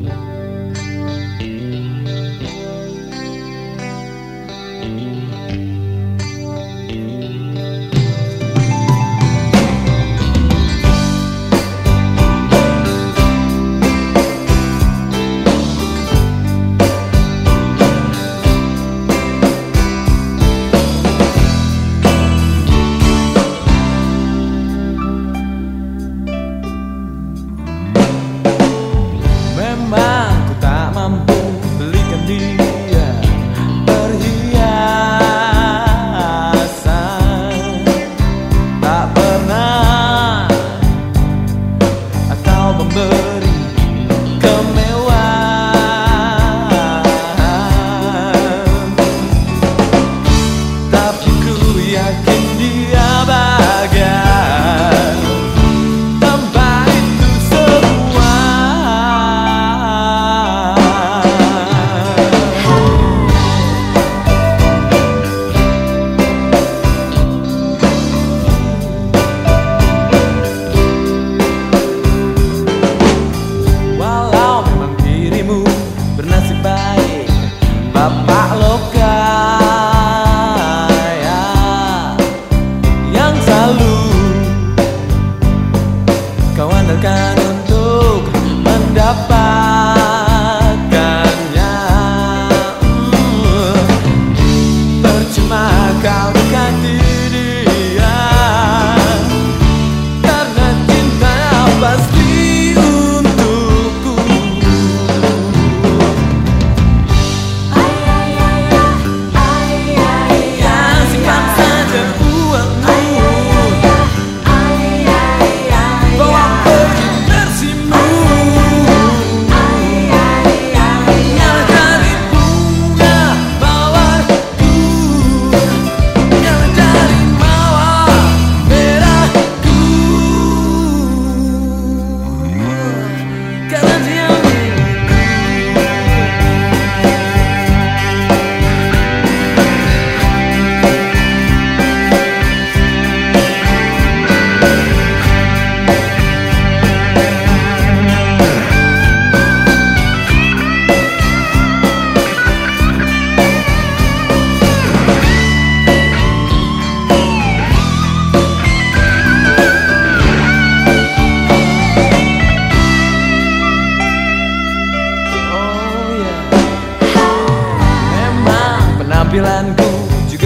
Yeah. memberi kemewahan. Tapi ku yakin dia bahagia mengandalkan untuk mendapatkannya. Hmm. Percuma kau dekati dia Karena cinta pasti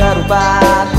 berubah